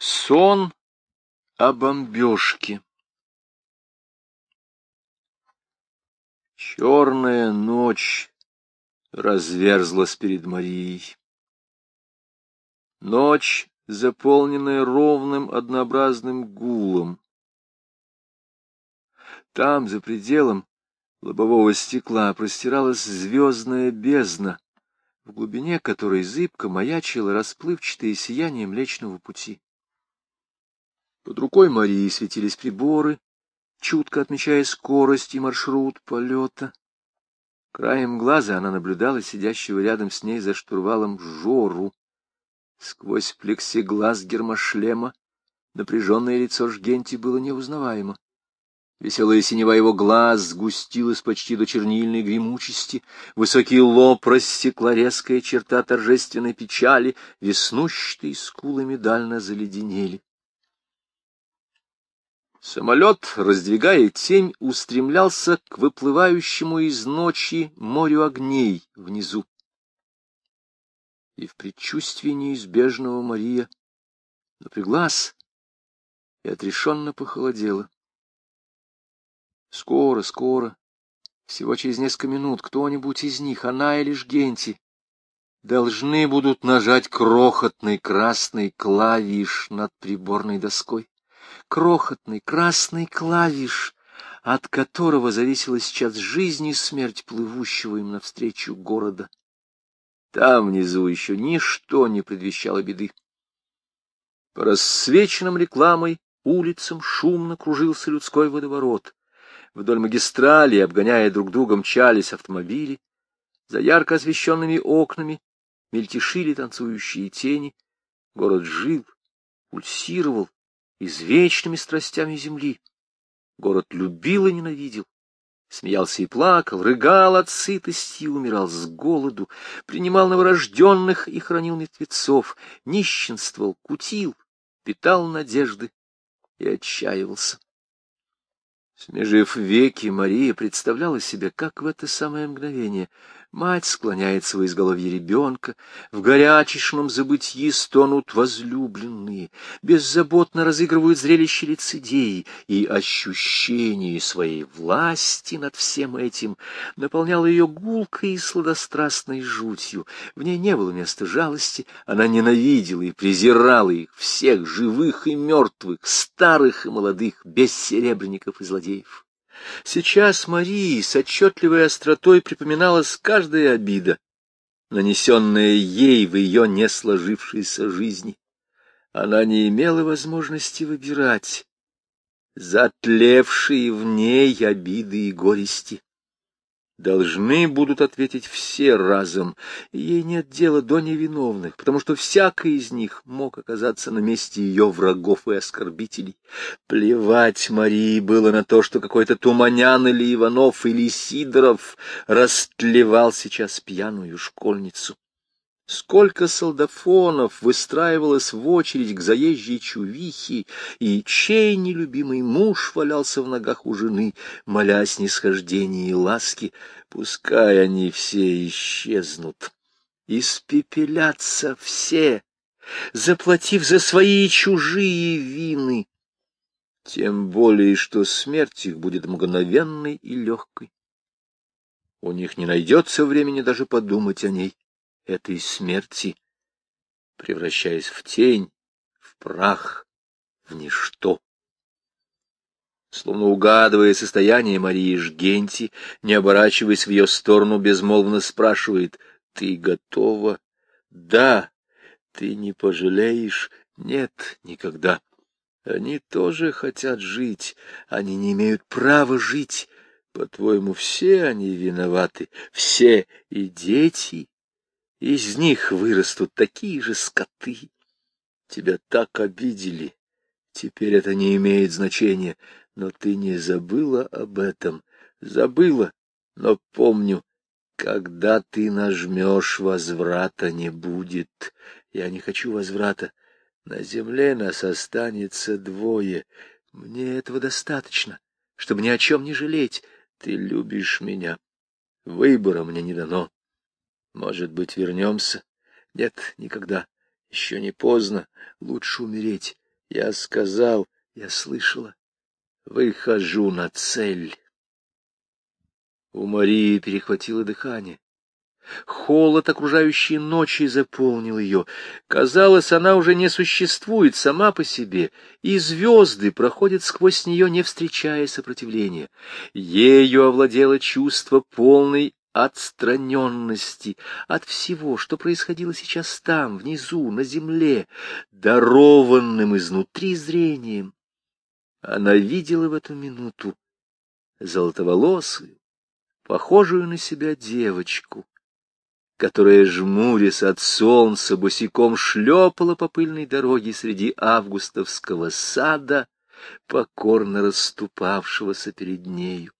Сон о бомбежке. Черная ночь разверзлась перед Марией. Ночь, заполненная ровным однообразным гулом. Там, за пределом лобового стекла, простиралась звездная бездна, в глубине которой зыбко маячило расплывчатое сияние Млечного Пути. Под рукой Марии светились приборы, чутко отмечая скорость и маршрут полета. Краем глаза она наблюдала сидящего рядом с ней за штурвалом Жору. Сквозь плексиглаз гермошлема напряженное лицо Жгенти было неузнаваемо. Веселая синева его глаз сгустилась почти до чернильной гремучести, высокий лоб рассекла резкая черта торжественной печали, веснущатые скулы медально заледенели. Самолет, раздвигая тень, устремлялся к выплывающему из ночи морю огней внизу. И в предчувствии неизбежного Мария напряглась и отрешенно похолодела. Скоро, скоро, всего через несколько минут, кто-нибудь из них, она или Жгенти, должны будут нажать крохотный красный клавиш над приборной доской крохотный красный клавиш, от которого зависела сейчас жизнь и смерть плывущего им навстречу города. Там внизу еще ничто не предвещало беды. По рассвеченным рекламой улицам шумно кружился людской водоворот. Вдоль магистрали, обгоняя друг друга, мчались автомобили. За ярко освещенными окнами мельтешили танцующие тени. Город жил, пульсировал, извечными страстями земли. Город любил и ненавидел, смеялся и плакал, рыгал от сытости и умирал с голоду, принимал новорожденных и хранил мертвецов, нищенствовал, кутил, питал надежды и отчаивался. Смежив веки, Мария представляла себе, как в это самое мгновение Мать склоняет свое изголовье ребенка, в горячечном забытьи стонут возлюбленные, беззаботно разыгрывают зрелище лицедеи, и ощущение своей власти над всем этим наполняло ее гулкой и сладострастной жутью. В ней не было места жалости, она ненавидела и презирала их, всех живых и мертвых, старых и молодых, бессеребренников и злодеев. Сейчас Марии с отчетливой остротой припоминалась каждая обида, нанесенная ей в ее несложившейся жизни. Она не имела возможности выбирать затлевшие в ней обиды и горести должны будут ответить все разом. Ей нет дела до невиновных, потому что всякий из них мог оказаться на месте ее врагов и оскорбителей. Плевать Марии было на то, что какой-то Туманян или Иванов или Сидоров растлевал сейчас пьяную школьницу. Сколько солдафонов выстраивалось в очередь к заезжей чувихе, и чей нелюбимый муж валялся в ногах у жены, моля снисхождения и ласки, пускай они все исчезнут. Испепелятся все, заплатив за свои чужие вины. Тем более, что смерть их будет мгновенной и легкой. У них не найдется времени даже подумать о ней этой смерти, превращаясь в тень, в прах, в ничто. Словно угадывая состояние Марии Жгенти, не оборачиваясь в ее сторону, безмолвно спрашивает, «Ты готова?» «Да». «Ты не пожалеешь?» «Нет, никогда». Они тоже хотят жить, они не имеют права жить. По-твоему, все они виноваты, все и дети, из них вырастут такие же скоты. Тебя так обидели. Теперь это не имеет значения. Но ты не забыла об этом. Забыла, но помню, когда ты нажмешь, возврата не будет. Я не хочу возврата. На земле нас останется двое. Мне этого достаточно, чтобы ни о чем не жалеть. Ты любишь меня. Выбора мне не дано. Может быть, вернемся? Нет, никогда. Еще не поздно. Лучше умереть. Я сказал, я слышала, выхожу на цель. У Марии перехватило дыхание. Холод окружающей ночи заполнил ее. Казалось, она уже не существует сама по себе, и звезды проходят сквозь нее, не встречая сопротивления. Ею овладело чувство полной отстраненности от всего, что происходило сейчас там, внизу, на земле, дарованным изнутри зрением. Она видела в эту минуту золотоволосую, похожую на себя девочку, которая, жмурясь от солнца, босиком шлепала по пыльной дороге среди августовского сада, покорно расступавшегося перед нею.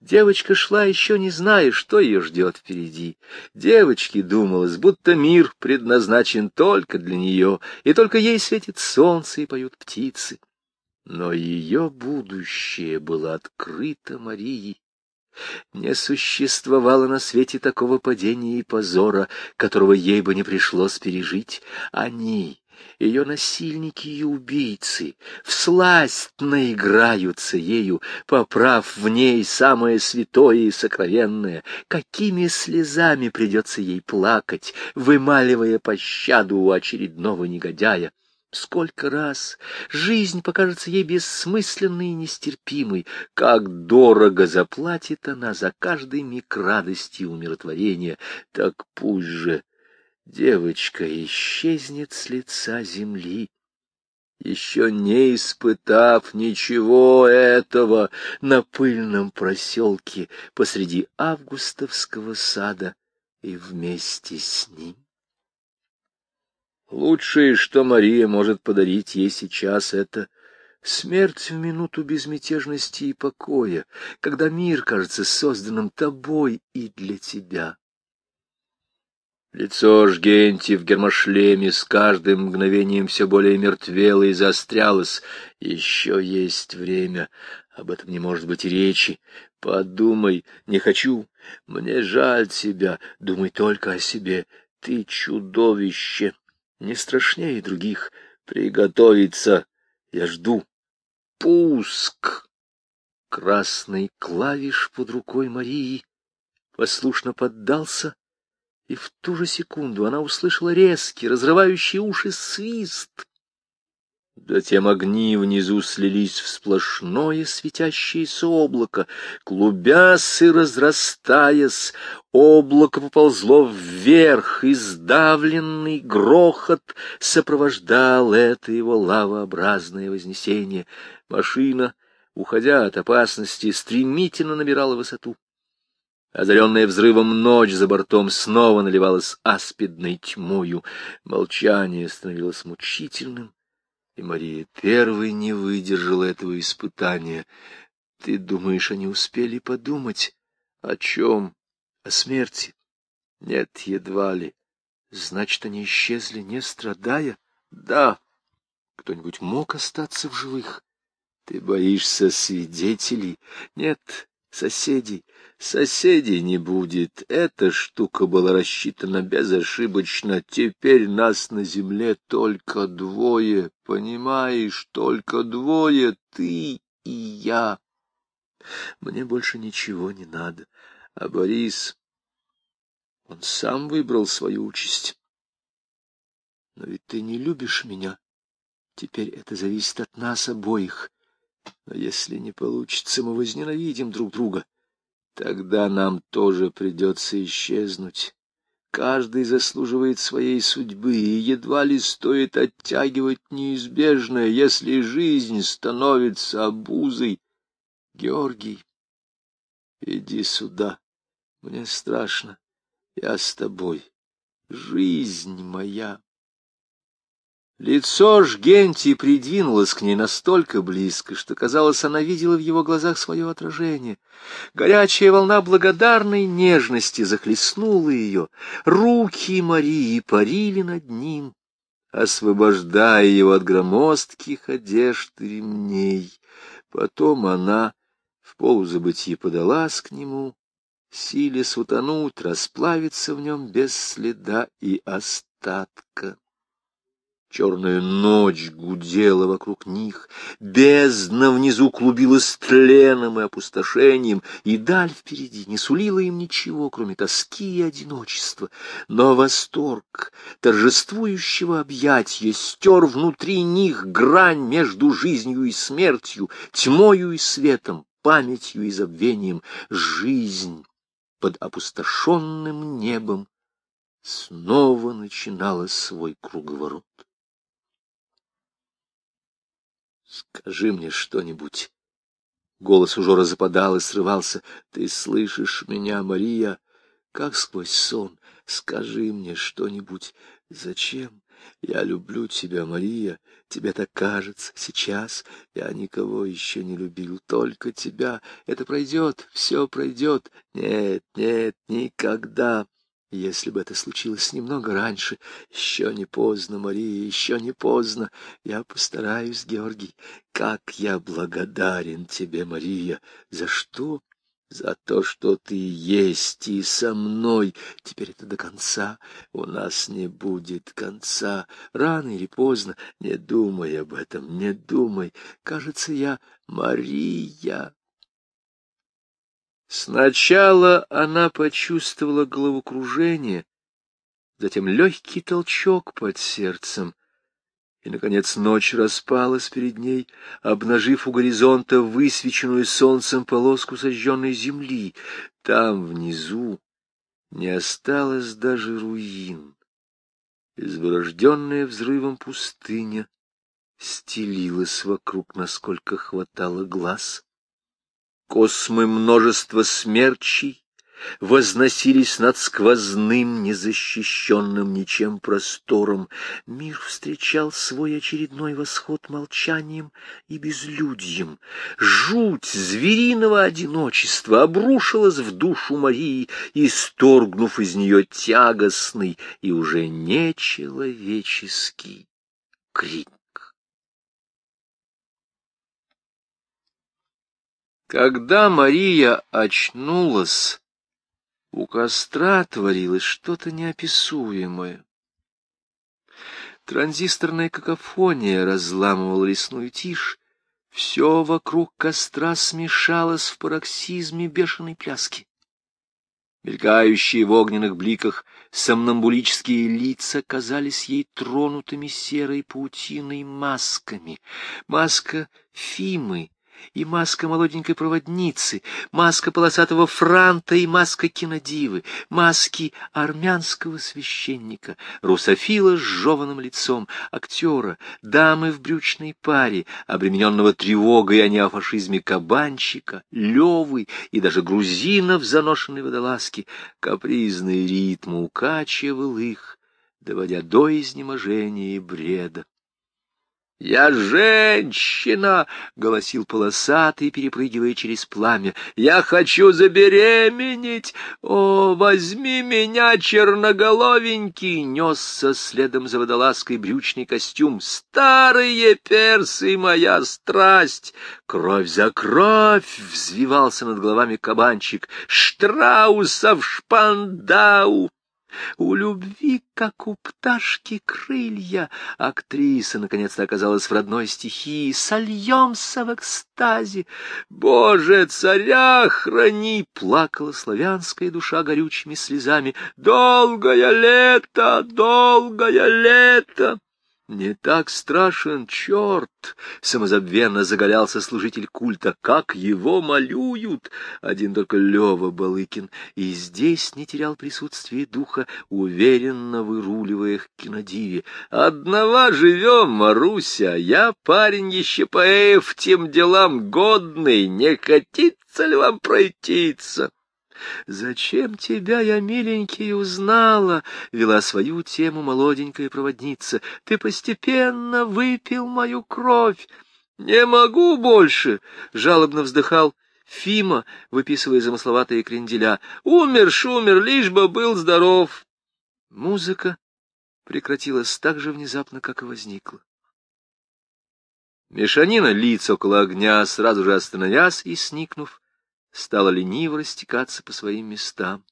Девочка шла, еще не зная, что ее ждет впереди. Девочке думалось, будто мир предназначен только для нее, и только ей светит солнце и поют птицы. Но ее будущее было открыто Марии. Не существовало на свете такого падения и позора, которого ей бы не пришлось пережить. Они, ее насильники и убийцы, всласть наиграются ею, поправ в ней самое святое и сокровенное. Какими слезами придется ей плакать, вымаливая пощаду у очередного негодяя. Сколько раз жизнь покажется ей бессмысленной и нестерпимой, как дорого заплатит она за каждый миг радости и умиротворения, так пусть же девочка исчезнет с лица земли. Еще не испытав ничего этого на пыльном проселке посреди августовского сада и вместе с ним. Лучшее, что Мария может подарить ей сейчас, это смерть в минуту безмятежности и покоя, когда мир кажется созданным тобой и для тебя. Лицо Жгенти в гермошлеме с каждым мгновением все более мертвело и заострялось. Еще есть время, об этом не может быть речи. Подумай, не хочу, мне жаль тебя, думай только о себе. Ты чудовище, не страшнее других. Приготовиться. Я жду. Пуск. Красный клавиш под рукой Марии послушно поддался, и в ту же секунду она услышала резкий, разрывающий уши свист. Затем огни внизу слились в сплошное светящееся облако. Клубясь и разрастаясь, облако поползло вверх, и сдавленный грохот сопровождал это его лавообразное вознесение. Машина, уходя от опасности, стремительно набирала высоту. Озаренная взрывом ночь за бортом снова наливалась аспидной тьмою. Молчание становилось мучительным и Мария первой не выдержала этого испытания. Ты думаешь, они успели подумать? О чем? О смерти? Нет, едва ли. Значит, они исчезли, не страдая? Да. Кто-нибудь мог остаться в живых? Ты боишься свидетелей? Нет, соседей. Соседей не будет. Эта штука была рассчитана безошибочно. Теперь нас на земле только двое. Понимаешь, только двое, ты и я. Мне больше ничего не надо. А Борис, он сам выбрал свою участь. Но ведь ты не любишь меня. Теперь это зависит от нас обоих. Но если не получится, мы возненавидим друг друга. Тогда нам тоже придется исчезнуть. Каждый заслуживает своей судьбы, и едва ли стоит оттягивать неизбежное, если жизнь становится обузой. Георгий, иди сюда. Мне страшно. Я с тобой. Жизнь моя. Лицо Жгенти придвинулось к ней настолько близко, что, казалось, она видела в его глазах свое отражение. Горячая волна благодарной нежности захлестнула ее. Руки Марии парили над ним, освобождая его от громоздких одежд и ремней. Потом она в полузабытии подалась к нему, силясь утонуть, расплавиться в нем без следа и остатка. Черная ночь гудела вокруг них, бездна внизу клубилась тленом и опустошением, и даль впереди не сулила им ничего, кроме тоски и одиночества. Но восторг торжествующего объятия стер внутри них грань между жизнью и смертью, тьмою и светом, памятью и забвением. Жизнь под опустошенным небом снова начинала свой круговорот. Скажи мне что-нибудь. Голос уже разопадал и срывался. Ты слышишь меня, Мария, как сквозь сон. Скажи мне что-нибудь. Зачем? Я люблю тебя, Мария. Тебе так кажется. Сейчас я никого еще не любил, только тебя. Это пройдет, все пройдет. Нет, нет, никогда. Если бы это случилось немного раньше, еще не поздно, Мария, еще не поздно. Я постараюсь, Георгий. Как я благодарен тебе, Мария. За что? За то, что ты есть и со мной. Теперь это до конца. У нас не будет конца. Рано или поздно. Не думай об этом, не думай. Кажется, я Мария. Сначала она почувствовала головокружение, затем легкий толчок под сердцем, и, наконец, ночь распалась перед ней, обнажив у горизонта высвеченную солнцем полоску сожженной земли. Там, внизу, не осталось даже руин. Изборожденная взрывом пустыня стелилась вокруг, насколько хватало глаз. Космы множества смерчей возносились над сквозным, незащищенным ничем простором. Мир встречал свой очередной восход молчанием и безлюдьем. Жуть звериного одиночества обрушилась в душу Марии, исторгнув из нее тягостный и уже нечеловеческий крик. Когда Мария очнулась, у костра творилось что-то неописуемое. Транзисторная какофония разламывала лесную тишь, все вокруг костра смешалось в пароксизме бешеной пляски. Мелькающие в огненных бликах сомнамбулические лица казались ей тронутыми серой паутиной масками. Маска Фимы и маска молоденькой проводницы, маска полосатого франта и маска кинодивы, маски армянского священника, русофила с жеванным лицом, актера, дамы в брючной паре, обремененного тревогой о неофашизме кабанчика, Левы и даже грузина в заношенной водолазке, капризный ритм укачивал их, доводя до изнеможения и бреда. «Я женщина!» — голосил полосатый, перепрыгивая через пламя. «Я хочу забеременеть! О, возьми меня, черноголовенький!» Несся следом за водолазкой брючный костюм. «Старые персы, моя страсть!» «Кровь за кровь!» — взвивался над головами кабанчик. «Штраусов шпандау!» У любви, как у пташки, крылья. Актриса, наконец-то, оказалась в родной стихии. Сольемся в экстазе. Боже, царя храни! Плакала славянская душа горючими слезами. Долгое лето, долгое лето! Не так страшен черт! Самозабвенно заголялся служитель культа. Как его малюют! Один только Лева Балыкин. И здесь не терял присутствие духа, уверенно выруливая к кинодиве. Одного живем, Маруся, я парень еще по тем делам годный, не хотится ли вам пройтиться? «Зачем тебя я, миленький, узнала?» — вела свою тему молоденькая проводница. «Ты постепенно выпил мою кровь». «Не могу больше!» — жалобно вздыхал Фима, выписывая замысловатые кренделя. «Умер, шумер, лишь бы был здоров!» Музыка прекратилась так же внезапно, как и возникла. Мешанина лиц около огня, сразу же остановясь и сникнув, стала лениво растекаться по своим местам.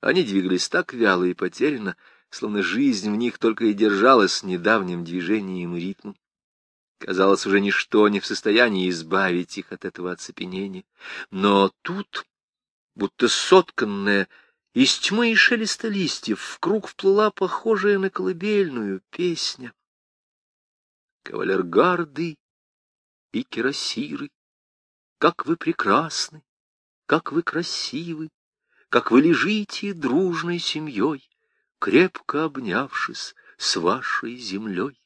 Они двигались так вяло и потерянно, словно жизнь в них только и держалась недавним движением и ритмом. Казалось, уже ничто не в состоянии избавить их от этого оцепенения. Но тут, будто сотканная из тьмы и шелеста листьев, в круг вплыла похожая на колыбельную песня. Кавалергарды и кирасиры, как вы прекрасны, как вы красивы, как вы лежите дружной семьей, крепко обнявшись с вашей землей.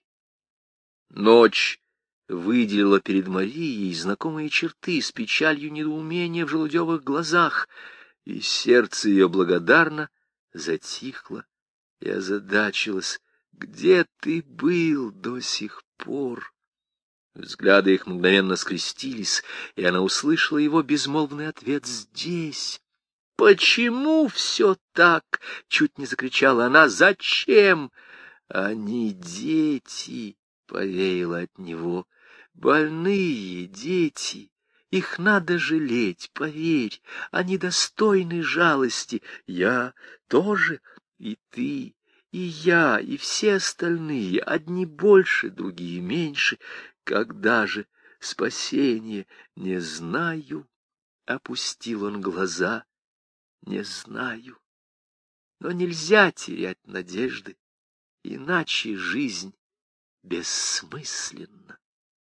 Ночь выделила перед Марией знакомые черты с печалью недоумения в желудевых глазах, и сердце ее благодарно затихло и озадачилось. Где ты был до сих пор? Взгляды их мгновенно скрестились, и она услышала его безмолвный ответ «Здесь». «Почему все так?» — чуть не закричала она. «Зачем?» «Они дети!» — повеяло от него. «Больные дети!» Их надо жалеть, поверь, они достойны жалости. Я тоже, и ты, и я, и все остальные, одни больше, другие меньше. Когда же спасение? Не знаю. Опустил он глаза. Не знаю. Но нельзя терять надежды, иначе жизнь бессмысленна.